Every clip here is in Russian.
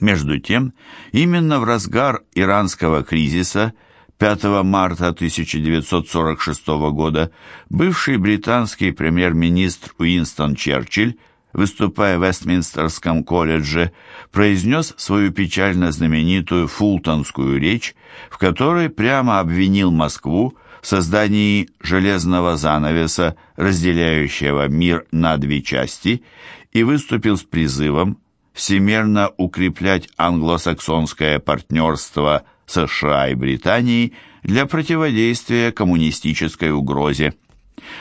Между тем, именно в разгар иранского кризиса 5 марта 1946 года бывший британский премьер-министр Уинстон Черчилль, выступая в Вестминстерском колледже, произнес свою печально знаменитую фултонскую речь, в которой прямо обвинил Москву в создании железного занавеса, разделяющего мир на две части, и выступил с призывом всемерно укреплять англосаксонское партнерство США и Британии для противодействия коммунистической угрозе.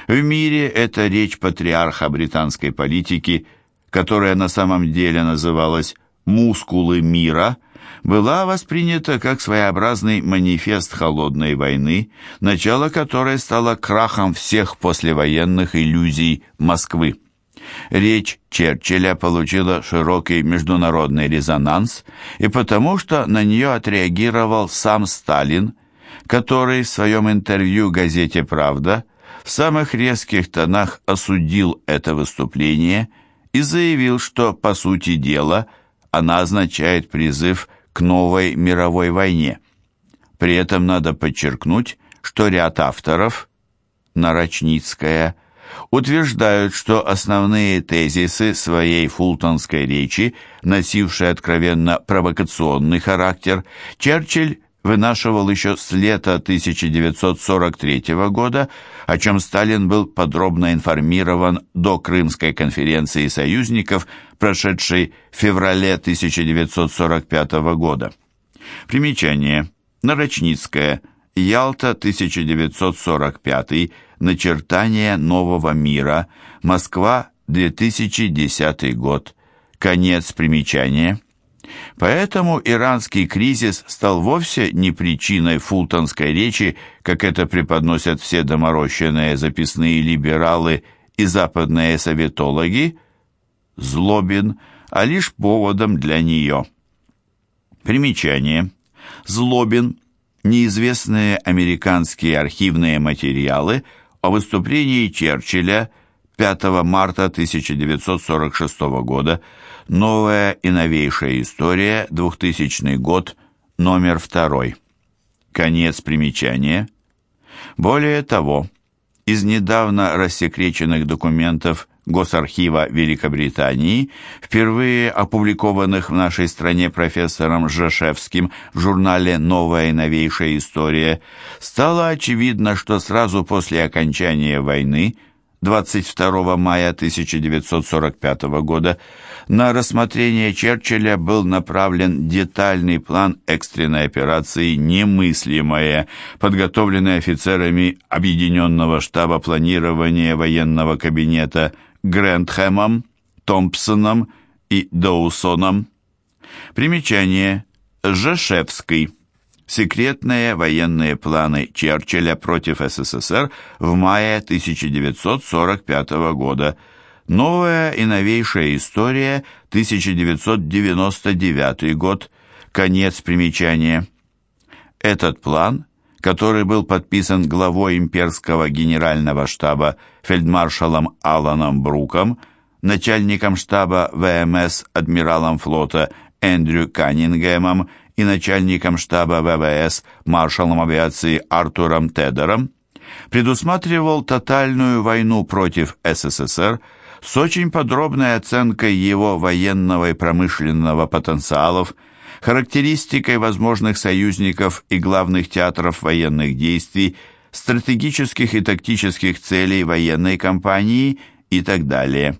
В мире эта речь патриарха британской политики, которая на самом деле называлась «мускулы мира», была воспринята как своеобразный манифест холодной войны, начало которой стало крахом всех послевоенных иллюзий Москвы. Речь Черчилля получила широкий международный резонанс и потому, что на нее отреагировал сам Сталин, который в своем интервью газете «Правда» в самых резких тонах осудил это выступление и заявил, что, по сути дела, она означает призыв к новой мировой войне. При этом надо подчеркнуть, что ряд авторов, Нарочницкая, утверждают, что основные тезисы своей фултонской речи, носившие откровенно провокационный характер, Черчилль вынашивал еще с лета 1943 года, о чем Сталин был подробно информирован до Крымской конференции союзников, прошедшей в феврале 1945 года. Примечание. Нарочницкая. Ялта, 1945. Начертание нового мира. Москва, 2010 год. Конец примечания. Поэтому иранский кризис стал вовсе не причиной фултонской речи, как это преподносят все доморощенные записные либералы и западные советологи, Злобин, а лишь поводом для нее. Примечание. Злобин. Неизвестные американские архивные материалы о выступлении Черчилля 5 марта 1946 года Новая и новейшая история, 2000 год, номер второй. Конец примечания. Более того, из недавно рассекреченных документов Госархива Великобритании, впервые опубликованных в нашей стране профессором Жешевским в журнале «Новая и новейшая история», стало очевидно, что сразу после окончания войны – 22 мая 1945 года на рассмотрение Черчилля был направлен детальный план экстренной операции «Немыслимое», подготовленный офицерами Объединенного штаба планирования военного кабинета Грэндхэмом, Томпсоном и Доусоном. Примечание. Жешевский. Секретные военные планы Черчилля против СССР в мае 1945 года. Новая и новейшая история, 1999 год. Конец примечания. Этот план, который был подписан главой имперского генерального штаба фельдмаршалом Аланом Бруком, начальником штаба ВМС адмиралом флота Эндрю Каннингемом и начальником штаба ВВС маршалом авиации Артуром Тедером, предусматривал тотальную войну против СССР с очень подробной оценкой его военного и промышленного потенциалов, характеристикой возможных союзников и главных театров военных действий, стратегических и тактических целей военной кампании и так далее.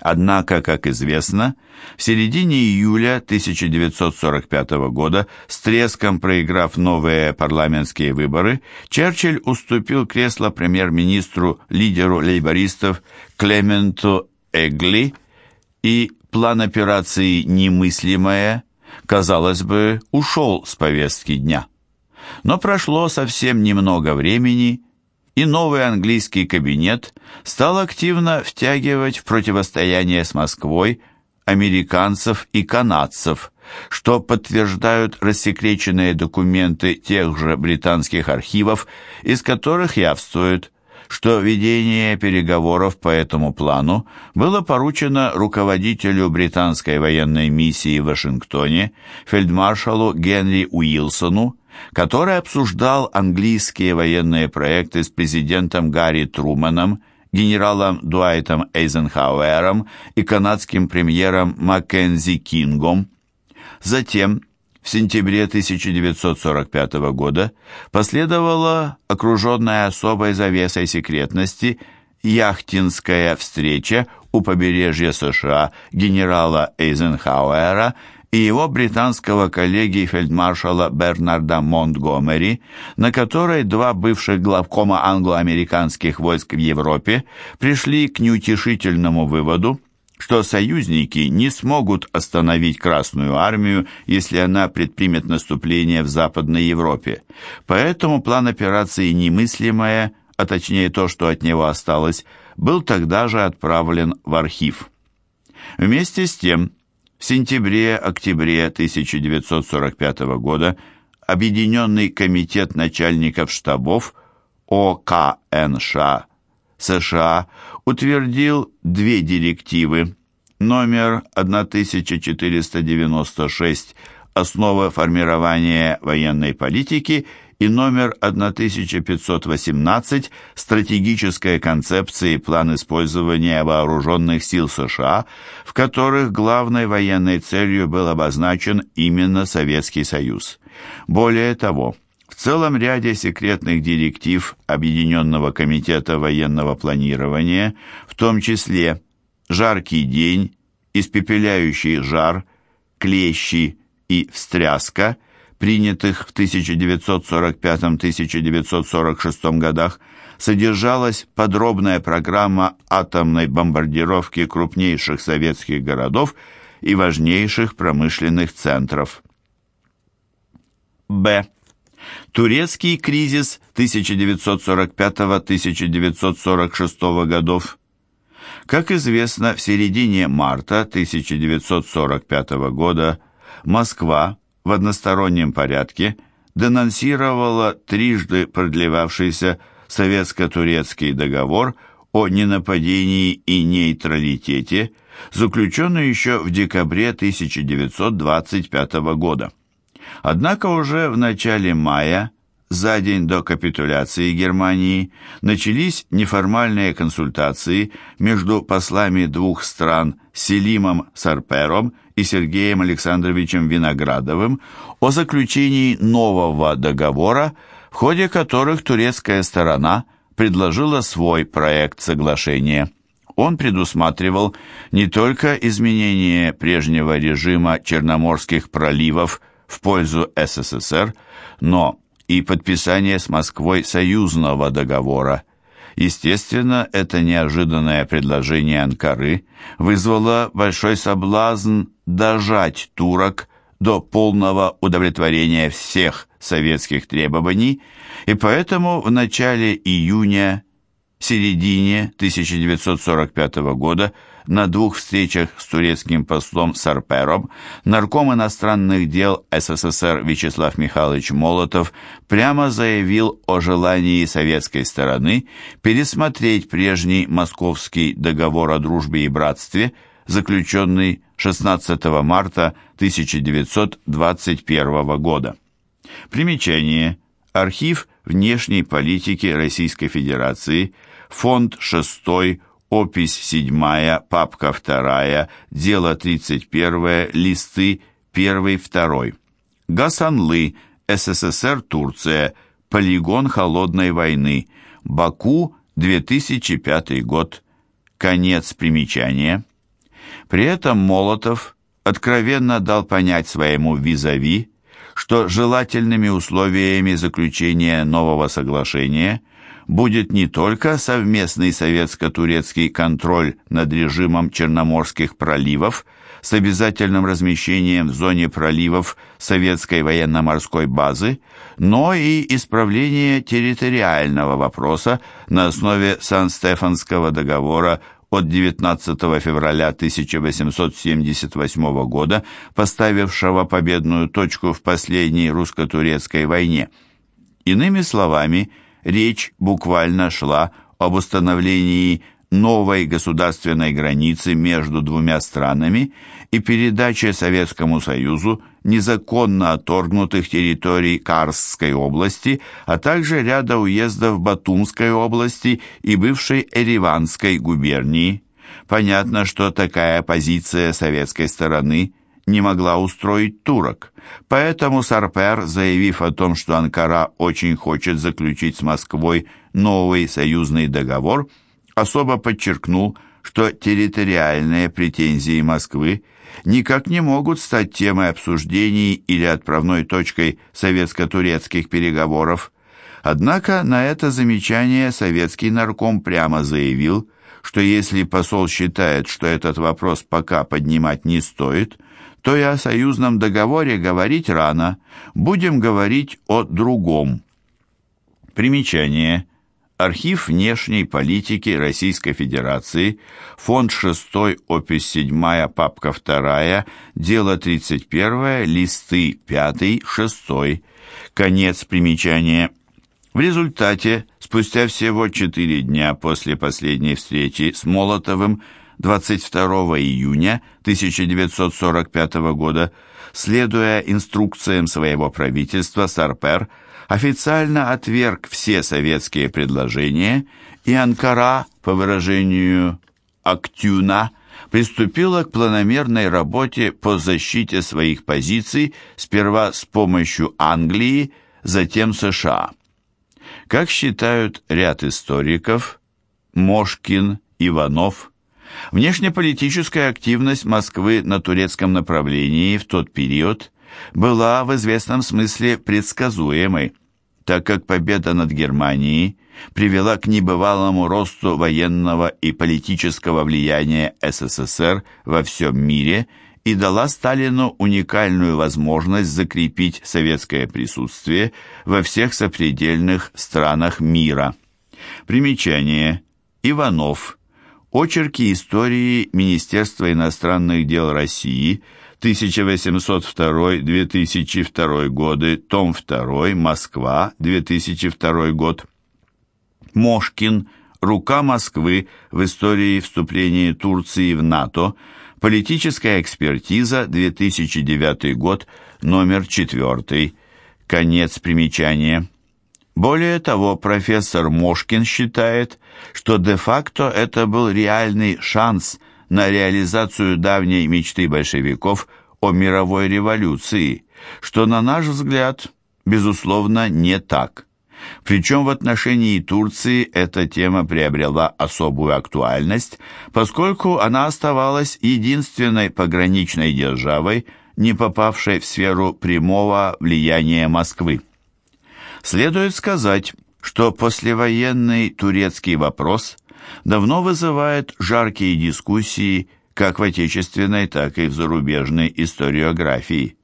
Однако, как известно, в середине июля 1945 года, с треском проиграв новые парламентские выборы, Черчилль уступил кресло премьер-министру, лидеру лейбористов Клементу Эгли, и план операции «Немыслимое», казалось бы, ушел с повестки дня. Но прошло совсем немного времени, и новый английский кабинет стал активно втягивать в противостояние с Москвой американцев и канадцев, что подтверждают рассекреченные документы тех же британских архивов, из которых явствует, что ведение переговоров по этому плану было поручено руководителю британской военной миссии в Вашингтоне, фельдмаршалу Генри Уилсону, который обсуждал английские военные проекты с президентом Гарри Труманом, генералом Дуайтом Эйзенхауэром и канадским премьером Маккензи Кингом. Затем в сентябре 1945 года последовала окруженная особой завесой секретности яхтинская встреча у побережья США генерала Эйзенхауэра и его британского коллеги фельдмаршала Бернарда Монтгомери, на которой два бывших главкома англо-американских войск в Европе пришли к неутешительному выводу, что союзники не смогут остановить Красную армию, если она предпримет наступление в Западной Европе. Поэтому план операции «Немыслимое», а точнее то, что от него осталось, был тогда же отправлен в архив. Вместе с тем, в сентябре-октябре 1945 года Объединенный комитет начальников штабов ОКНШ США утвердил две директивы. Номер 1496 «Основы формирования военной политики» и номер 1518 «Стратегическая концепция и план использования вооруженных сил США», в которых главной военной целью был обозначен именно Советский Союз. Более того, в целом ряде секретных директив Объединенного комитета военного планирования, в том числе «Жаркий день», «Испепеляющий жар», «Клещи» и «Встряска», принятых в 1945-1946 годах, содержалась подробная программа атомной бомбардировки крупнейших советских городов и важнейших промышленных центров. Б. Турецкий кризис 1945-1946 годов. Как известно, в середине марта 1945 года Москва в одностороннем порядке денонсировала трижды продлевавшийся советско-турецкий договор о ненападении и нейтралитете, заключенный еще в декабре 1925 года. Однако уже в начале мая, за день до капитуляции Германии, начались неформальные консультации между послами двух стран Селимом Сарпером и Сергеем Александровичем Виноградовым о заключении нового договора, в ходе которых турецкая сторона предложила свой проект соглашения. Он предусматривал не только изменение прежнего режима Черноморских проливов в пользу СССР, но и подписание с Москвой союзного договора. Естественно, это неожиданное предложение Анкары вызвало большой соблазн дожать турок до полного удовлетворения всех советских требований, и поэтому в начале июня, середине 1945 года на двух встречах с турецким послом Сарпером нарком иностранных дел СССР Вячеслав Михайлович Молотов прямо заявил о желании советской стороны пересмотреть прежний московский договор о дружбе и братстве, заключенный 16 марта 1921 года. Примечание. Архив внешней политики Российской Федерации, фонд 6 опись 7, папка 2, дело 31, листы 1-2. Гасанлы, СССР, Турция, полигон холодной войны, Баку, 2005 год. Конец примечания. При этом Молотов откровенно дал понять своему визави, что желательными условиями заключения нового соглашения – будет не только совместный советско-турецкий контроль над режимом Черноморских проливов с обязательным размещением в зоне проливов советской военно-морской базы, но и исправление территориального вопроса на основе Сан-Стефанского договора от 19 февраля 1878 года, поставившего победную точку в последней русско-турецкой войне. Иными словами, речь буквально шла об установлении новой государственной границы между двумя странами и передаче Советскому Союзу незаконно отторгнутых территорий Карсской области, а также ряда уездов Батумской области и бывшей Эриванской губернии. Понятно, что такая позиция советской стороны не могла устроить турок. Поэтому Сарпер, заявив о том, что Анкара очень хочет заключить с Москвой новый союзный договор, особо подчеркнул, что территориальные претензии Москвы никак не могут стать темой обсуждений или отправной точкой советско-турецких переговоров. Однако на это замечание советский нарком прямо заявил, что если посол считает, что этот вопрос пока поднимать не стоит, то и о союзном договоре говорить рано, будем говорить о другом. Примечание. Архив внешней политики Российской Федерации, фонд 6, опись 7, папка 2, дело 31, листы 5, 6, конец примечания. В результате, спустя всего 4 дня после последней встречи с Молотовым, 22 июня 1945 года, следуя инструкциям своего правительства, Сарпер – официально отверг все советские предложения, и Анкара, по выражению Актюна, приступила к планомерной работе по защите своих позиций сперва с помощью Англии, затем США. Как считают ряд историков, Мошкин, Иванов, внешнеполитическая активность Москвы на турецком направлении в тот период была в известном смысле предсказуемой, так как победа над Германией привела к небывалому росту военного и политического влияния СССР во всем мире и дала Сталину уникальную возможность закрепить советское присутствие во всех сопредельных странах мира. Примечание. Иванов. Очерки истории Министерства иностранных дел России – 1802-2002 годы, том 2, Москва, 2002 год. Мошкин, Рука Москвы в истории вступления Турции в НАТО, политическая экспертиза, 2009 год, номер 4, конец примечания. Более того, профессор Мошкин считает, что де-факто это был реальный шанс – на реализацию давней мечты большевиков о мировой революции, что, на наш взгляд, безусловно, не так. Причем в отношении Турции эта тема приобрела особую актуальность, поскольку она оставалась единственной пограничной державой, не попавшей в сферу прямого влияния Москвы. Следует сказать, что послевоенный турецкий вопрос – давно вызывает жаркие дискуссии как в отечественной, так и в зарубежной историографии.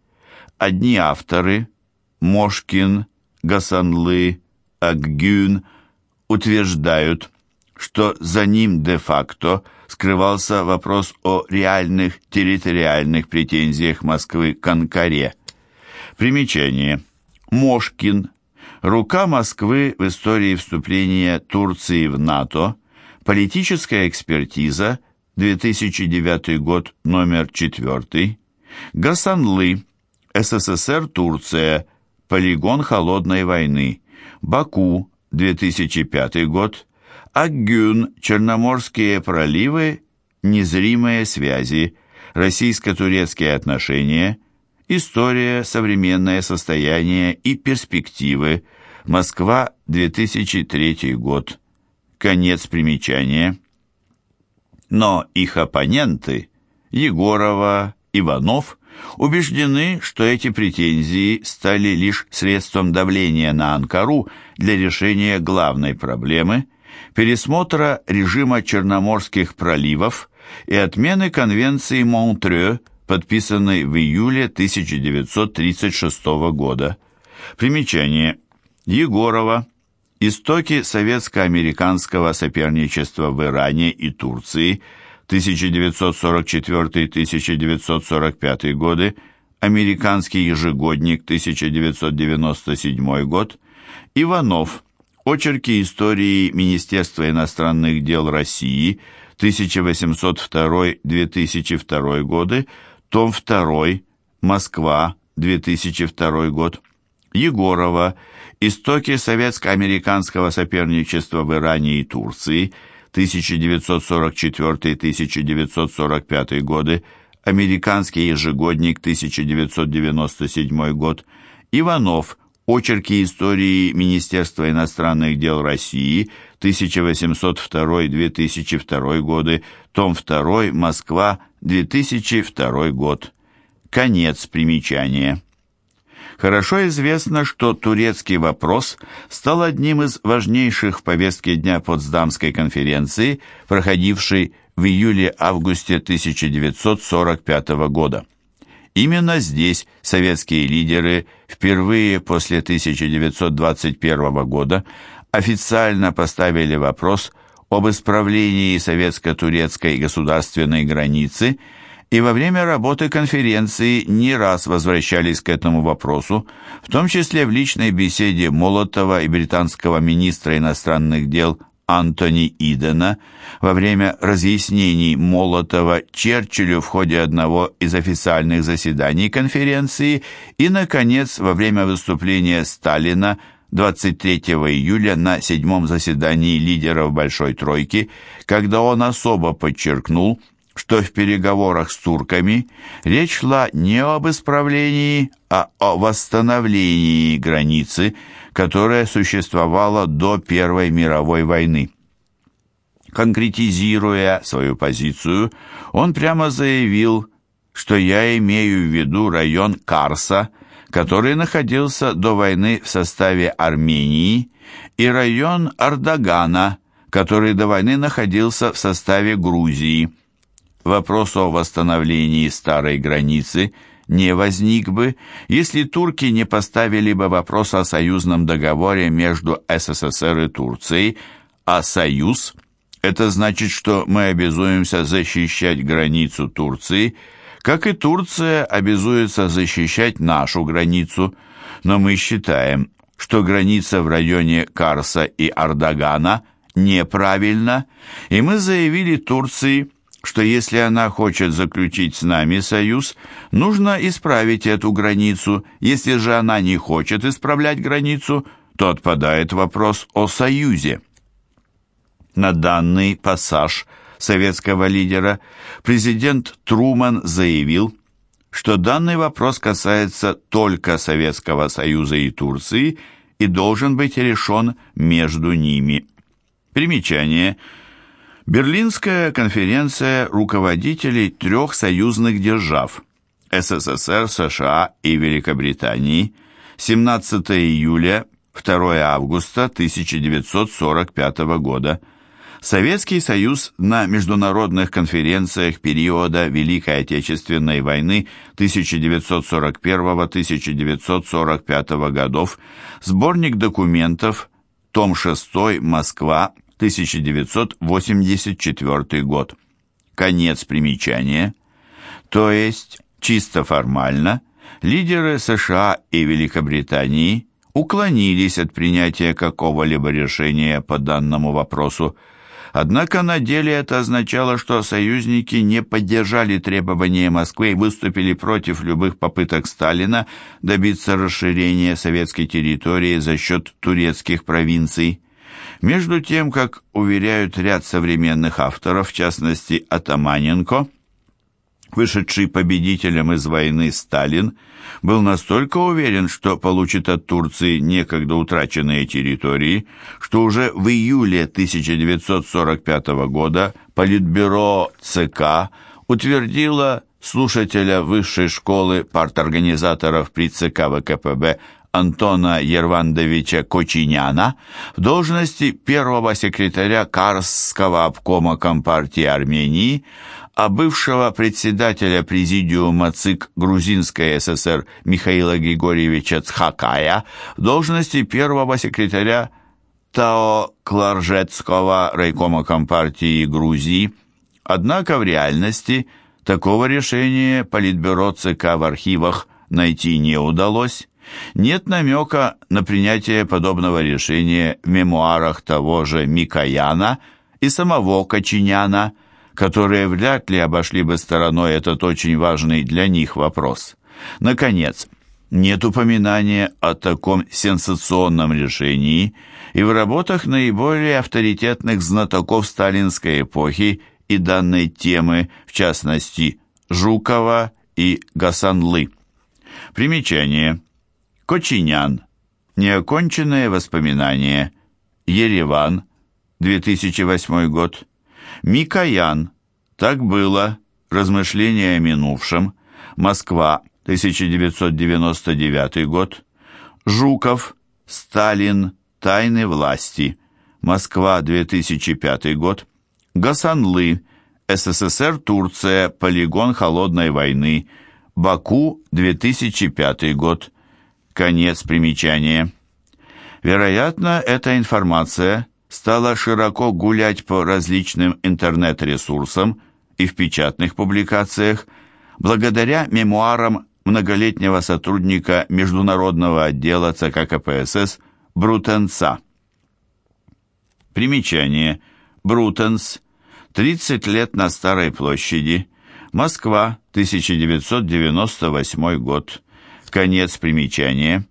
Одни авторы – Мошкин, Гасанлы, Акгюн – утверждают, что за ним де-факто скрывался вопрос о реальных территориальных претензиях Москвы к Анкаре. Примечание. Мошкин. Рука Москвы в истории вступления Турции в НАТО – Политическая экспертиза, 2009 год, номер 4. Гасанлы, СССР, Турция, полигон холодной войны. Баку, 2005 год. Аггюн, Черноморские проливы, незримые связи, российско-турецкие отношения, история, современное состояние и перспективы. Москва, 2003 год. Конец примечания. Но их оппоненты, Егорова, Иванов, убеждены, что эти претензии стали лишь средством давления на Анкару для решения главной проблемы – пересмотра режима Черноморских проливов и отмены Конвенции Монтрeux, подписанной в июле 1936 года. Примечание. Егорова, Истоки советско-американского соперничества в Иране и Турции 1944-1945 годы, Американский ежегодник 1997 год, Иванов. Очерки истории Министерства иностранных дел России 1802-2002 годы, том 2, Москва, 2002 год. Егорова. Истоки советско-американского соперничества в Иране и Турции 1944-1945 годы. Американский ежегодник 1997 год. Иванов. Очерки истории Министерства иностранных дел России 1802-2002 годы. Том 2. Москва. 2002 год. Конец примечания. Хорошо известно, что турецкий вопрос стал одним из важнейших в повестке дня Потсдамской конференции, проходившей в июле-августе 1945 года. Именно здесь советские лидеры впервые после 1921 года официально поставили вопрос об исправлении советско-турецкой государственной границы – и во время работы конференции не раз возвращались к этому вопросу, в том числе в личной беседе Молотова и британского министра иностранных дел Антони Идена во время разъяснений Молотова Черчиллю в ходе одного из официальных заседаний конференции и, наконец, во время выступления Сталина 23 июля на седьмом заседании лидеров Большой Тройки, когда он особо подчеркнул, что в переговорах с турками речь шла не об исправлении, а о восстановлении границы, которая существовала до Первой мировой войны. Конкретизируя свою позицию, он прямо заявил, что я имею в виду район Карса, который находился до войны в составе Армении, и район Ардагана, который до войны находился в составе Грузии – вопрос о восстановлении старой границы не возник бы, если турки не поставили бы вопрос о союзном договоре между СССР и Турцией, а союз – это значит, что мы обязуемся защищать границу Турции, как и Турция обязуется защищать нашу границу, но мы считаем, что граница в районе Карса и Ардагана неправильна, и мы заявили Турции – что если она хочет заключить с нами союз, нужно исправить эту границу. Если же она не хочет исправлять границу, то отпадает вопрос о союзе. На данный пассаж советского лидера президент Труман заявил, что данный вопрос касается только Советского Союза и Турции и должен быть решен между ними. Примечание – Берлинская конференция руководителей трех союзных держав СССР, США и Великобритании 17 июля 2 августа 1945 года. Советский Союз на международных конференциях периода Великой Отечественной войны 1941-1945 годов, сборник документов, том 6, Москва, 1984 год. Конец примечания. То есть, чисто формально, лидеры США и Великобритании уклонились от принятия какого-либо решения по данному вопросу, Однако на деле это означало, что союзники не поддержали требования Москвы и выступили против любых попыток Сталина добиться расширения советской территории за счет турецких провинций. Между тем, как уверяют ряд современных авторов, в частности Атаманенко, вышедший победителем из войны Сталин, был настолько уверен, что получит от Турции некогда утраченные территории, что уже в июле 1945 года Политбюро ЦК утвердило слушателя высшей школы парторганизаторов при ЦК ВКПБ Антона Ервандовича Кочиняна в должности первого секретаря Карсского обкома Компартии Армении, а бывшего председателя президиума ЦИК Грузинской ССР Михаила Григорьевича Цхакая в должности первого секретаря Тао Кларжетского райкома Компартии Грузии. Однако в реальности такого решения Политбюро ЦК в архивах найти не удалось, Нет намека на принятие подобного решения в мемуарах того же Микояна и самого Кочиняна, которые вряд ли обошли бы стороной этот очень важный для них вопрос. Наконец, нет упоминания о таком сенсационном решении и в работах наиболее авторитетных знатоков сталинской эпохи и данной темы, в частности, Жукова и Гасанлы. Примечание. Кочинян. Неоконченные воспоминания. Ереван. 2008 год. Микоян. Так было. Размышления о минувшем. Москва. 1999 год. Жуков. Сталин. Тайны власти. Москва. 2005 год. Гасанлы. СССР, Турция. Полигон холодной войны. Баку. 2005 год. Конец примечания. Вероятно, эта информация стала широко гулять по различным интернет-ресурсам и в печатных публикациях благодаря мемуарам многолетнего сотрудника Международного отдела ЦК КПСС Брутенца. Примечание. Брутенс. 30 лет на Старой площади. Москва, 1998 год. Конец примечания.